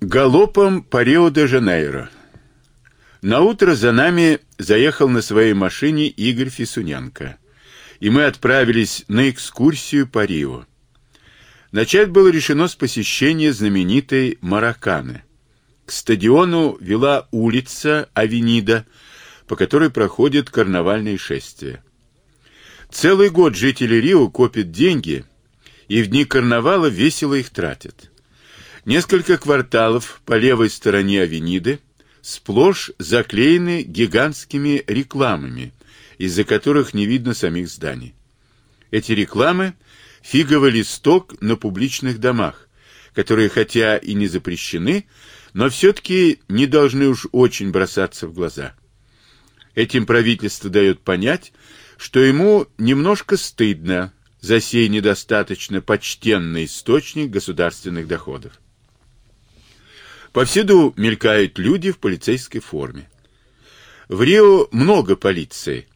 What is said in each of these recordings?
Галопом по Рио-де-Жанейро. На утро за нами заехал на своей машине Игорь Фисуненко, и мы отправились на экскурсию по Рио. Начать было решено с посещения знаменитой Мараканы. К стадиону вела улица Авенида, по которой проходит карнавальные шествия. Целый год жители Рио копят деньги, и в дни карнавала весело их тратят. Несколько кварталов по левой стороне Авениды сплошь заклеены гигантскими рекламами, из-за которых не видно самих зданий. Эти рекламы фиговый листок на публичных домах, которые хотя и не запрещены, но все таки не должны уж очень бросаться в глаза. Этим правительство дает понять, что ему немножко стыдно за сей недостаточно почтенный источник государственных доходов. Повсюду мелькают люди в полицейской форме. В Рио много полиции.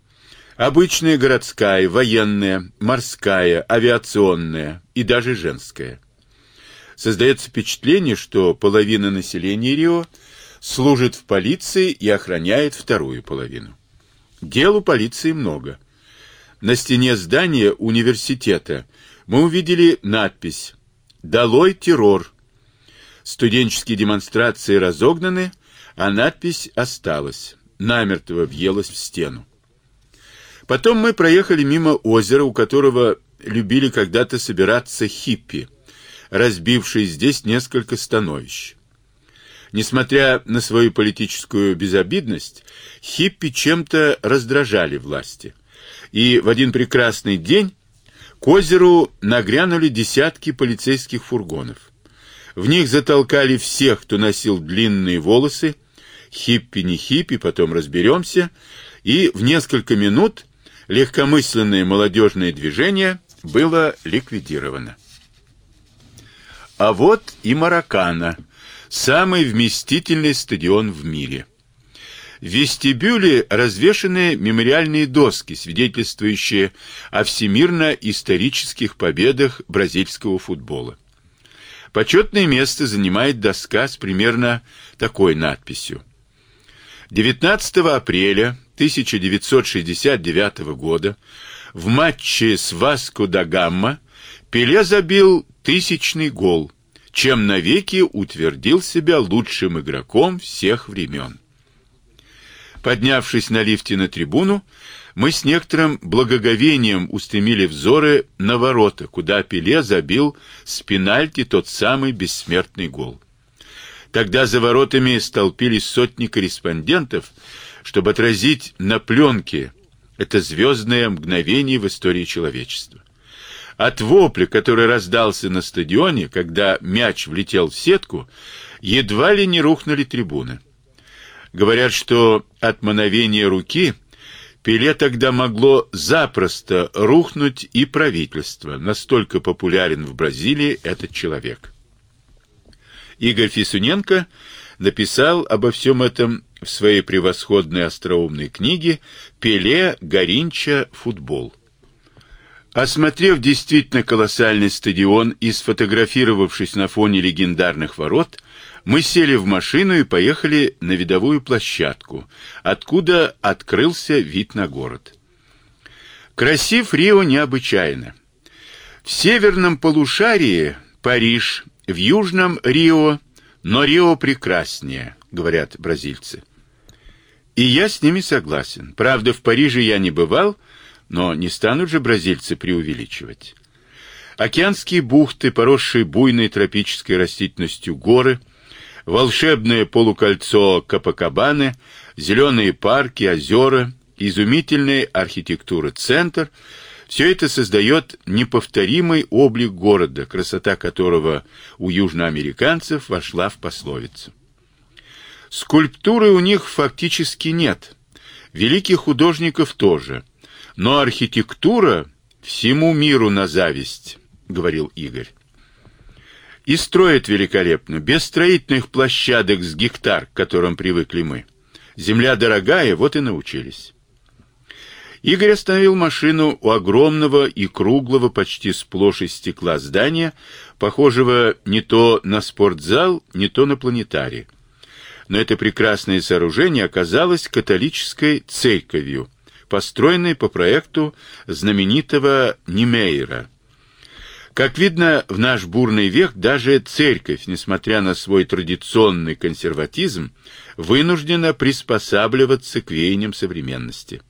Обычная городская, военная, морская, авиационная и даже женская. Создается впечатление, что половина населения Рио служит в полиции и охраняет вторую половину. Дел у полиции много. На стене здания университета мы увидели надпись «Долой террор! Студенческие демонстрации разогнаны, а надпись осталась, намертво въелась в стену. Потом мы проехали мимо озера, у которого любили когда-то собираться хиппи, разбившие здесь несколько становищ. Несмотря на свою политическую безобидность, хиппи чем-то раздражали власти. И в один прекрасный день к озеру нагрянули десятки полицейских фургонов. В них затолкали всех, кто носил длинные волосы, хиппи не хиппи, потом разберемся, и в несколько минут легкомысленное молодежное движение было ликвидировано. А вот и Маракана, самый вместительный стадион в мире. В вестибюле развешаны мемориальные доски, свидетельствующие о всемирно-исторических победах бразильского футбола. Почетное место занимает доска с примерно такой надписью. 19 апреля 1969 года в матче с Васко да Гамма Пеле забил тысячный гол, чем навеки утвердил себя лучшим игроком всех времен. Поднявшись на лифте на трибуну, мы с некоторым благоговением устремили взоры на ворота, куда Пеле забил с пенальти тот самый бессмертный гол. Тогда за воротами столпились сотни корреспондентов, чтобы отразить на пленке это звездное мгновение в истории человечества. От вопля, который раздался на стадионе, когда мяч влетел в сетку, едва ли не рухнули трибуны. Говорят, что от мановения руки Пеле тогда могло запросто рухнуть и правительство, настолько популярен в Бразилии этот человек. Игорь Фисуненко написал обо всем этом в своей превосходной остроумной книге Пеле, Горинча, футбол. Осмотрев действительно колоссальный стадион и сфотографировавшись на фоне легендарных ворот, мы сели в машину и поехали на видовую площадку, откуда открылся вид на город. Красив Рио необычайно. В северном полушарии Париж, в южном Рио, но Рио прекраснее, говорят бразильцы. И я с ними согласен. Правда, в Париже я не бывал, но не станут же бразильцы преувеличивать. Океанские бухты, поросшие буйной тропической растительностью горы – волшебное полукольцо Капакабаны, зеленые парки, озера, изумительная архитектура центр все это создает неповторимый облик города, красота которого у южноамериканцев вошла в пословицу. Скульптуры у них фактически нет. Великих художников тоже. Но архитектура всему миру на зависть, говорил Игорь. И строят великолепно, без строительных площадок с гектар, к которым привыкли мы. Земля дорогая, вот и научились. Игорь остановил машину у огромного и круглого, почти сплошь из стекла здания, похожего не то на спортзал, не то на планетарий. Но это прекрасное сооружение оказалось католической церковью, построенной по проекту знаменитого Немейра. Как видно, в наш бурный век даже церковь, несмотря на свой традиционный консерватизм, вынуждена приспосабливаться к веяниям современности.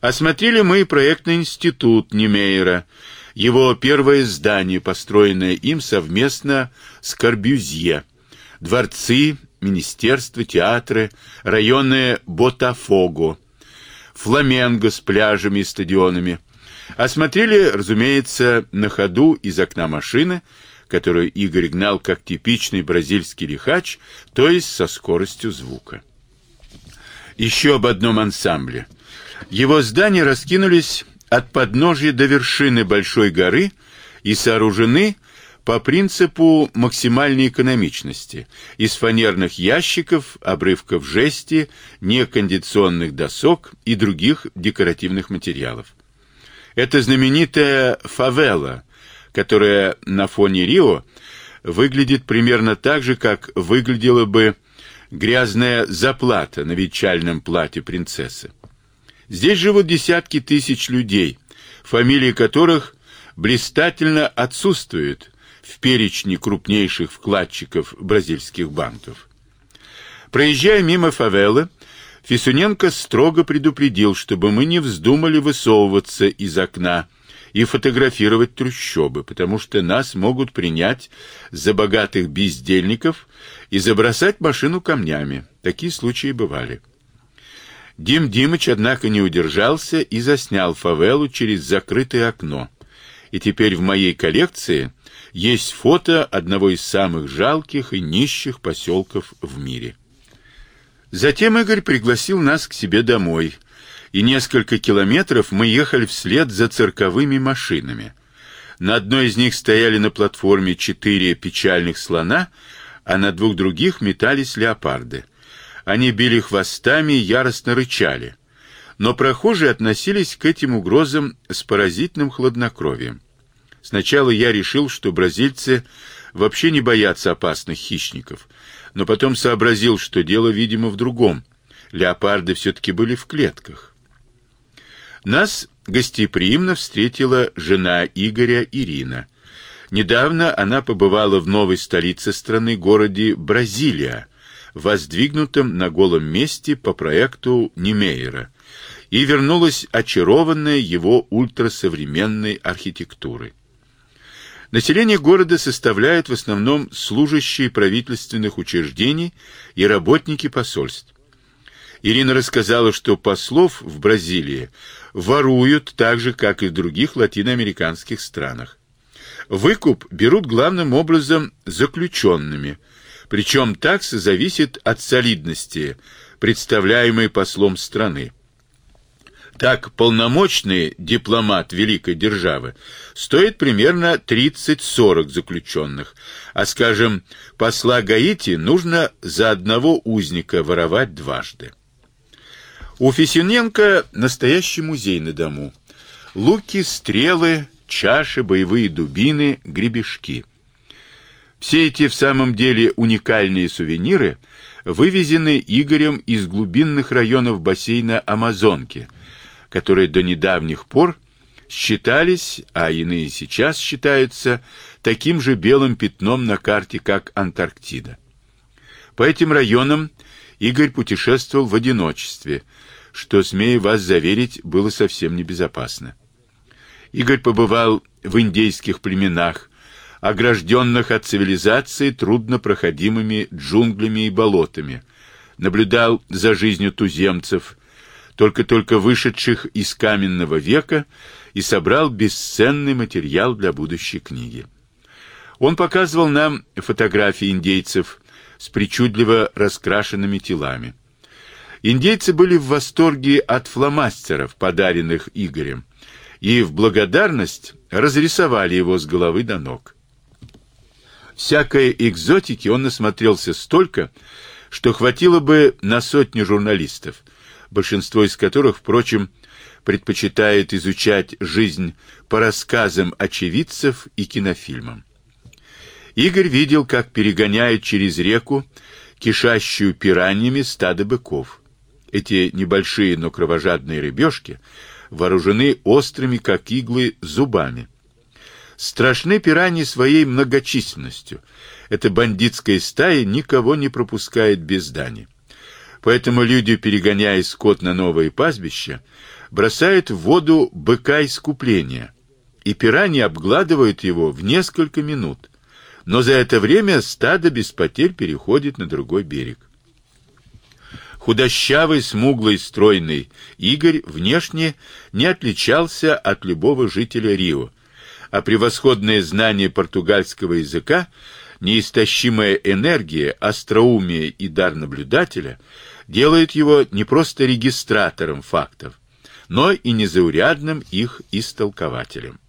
Осмотрели мы и проектный институт Немейра, его первое здание, построенное им совместно с Корбюзье, дворцы, министерства, театры, районы Ботафого, Фламенго с пляжами и стадионами. Осмотрели, разумеется, на ходу из окна машины, которую Игорь гнал как типичный бразильский лихач, то есть со скоростью звука. Еще об одном ансамбле – его здания раскинулись от подножья до вершины большой горы и сооружены по принципу максимальной экономичности из фанерных ящиков, обрывков жести, некондиционных досок и других декоративных материалов. Это знаменитая фавела, которая на фоне Рио выглядит примерно так же, как выглядела бы грязная заплата на вечальном платье принцессы. Здесь живут десятки тысяч людей, фамилии которых блистательно отсутствуют в перечне крупнейших вкладчиков бразильских банков. Проезжая мимо фавелы, Фисуненко строго предупредил, чтобы мы не вздумали высовываться из окна и фотографировать трущобы, потому что нас могут принять за богатых бездельников и забросать машину камнями. Такие случаи бывали. Дим Димыч, однако, не удержался и заснял фавелу через закрытое окно. И теперь в моей коллекции есть фото одного из самых жалких и нищих поселков в мире. Затем Игорь пригласил нас к себе домой, и несколько километров мы ехали вслед за цирковыми машинами. На одной из них стояли на платформе четыре печальных слона, а на двух других метались леопарды. Они били хвостами и яростно рычали. Но прохожие относились к этим угрозам с поразительным хладнокровием. Сначала я решил, что бразильцы вообще не боятся опасных хищников, но потом сообразил, что дело, видимо, в другом. Леопарды все-таки были в клетках. Нас гостеприимно встретила жена Игоря Ирина. Недавно она побывала в новой столице страны, городе Бразилия, воздвигнутом на голом месте по проекту Немейера, и вернулась очарованная его ультрасовременной архитектурой. Население города составляет в основном служащие правительственных учреждений и работники посольств. Ирина рассказала, что послов в Бразилии воруют так же, как и в других латиноамериканских странах. Выкуп берут главным образом заключенными – причем такса зависит от солидности представляемой послом страны. Так, полномочный дипломат великой державы стоит примерно 30-40 заключенных, а, скажем, посла Гаити нужно за одного узника воровать дважды. У Фесененко настоящий музей на дому. Луки, стрелы, чаши, боевые дубины, гребешки – все эти в самом деле уникальные сувениры вывезены Игорем из глубинных районов бассейна Амазонки, которые до недавних пор считались, а иные сейчас считаются, таким же белым пятном на карте, как Антарктида. По этим районам Игорь путешествовал в одиночестве, что, смею вас заверить, было совсем небезопасно. Игорь побывал в индейских племенах, огражденных от цивилизации труднопроходимыми джунглями и болотами, наблюдал за жизнью туземцев, только-только вышедших из каменного века, и собрал бесценный материал для будущей книги. Он показывал нам фотографии индейцев с причудливо раскрашенными телами. Индейцы были в восторге от фломастеров, подаренных Игорем, и в благодарность разрисовали его с головы до ног. Всякой экзотики он насмотрелся столько, что хватило бы на сотни журналистов, большинство из которых, впрочем, предпочитает изучать жизнь по рассказам очевидцев и кинофильмам. Игорь видел, как перегоняют через реку кишащую пираньями стадо быков. Эти небольшие, но кровожадные рыбешки вооружены острыми, как иглы, зубами. Страшны пираньи своей многочисленностью. Эта бандитская стая никого не пропускает без дани. Поэтому люди, перегоняя скот на новые пастбища, бросают в воду быка искупления, и пираньи обгладывают его в несколько минут. Но за это время стадо без потерь переходит на другой берег. Худощавый, смуглый, стройный Игорь внешне не отличался от любого жителя Рио, а превосходное знание португальского языка, неистощимая энергия, остроумие и дар наблюдателя делают его не просто регистратором фактов, но и незаурядным их истолкователем.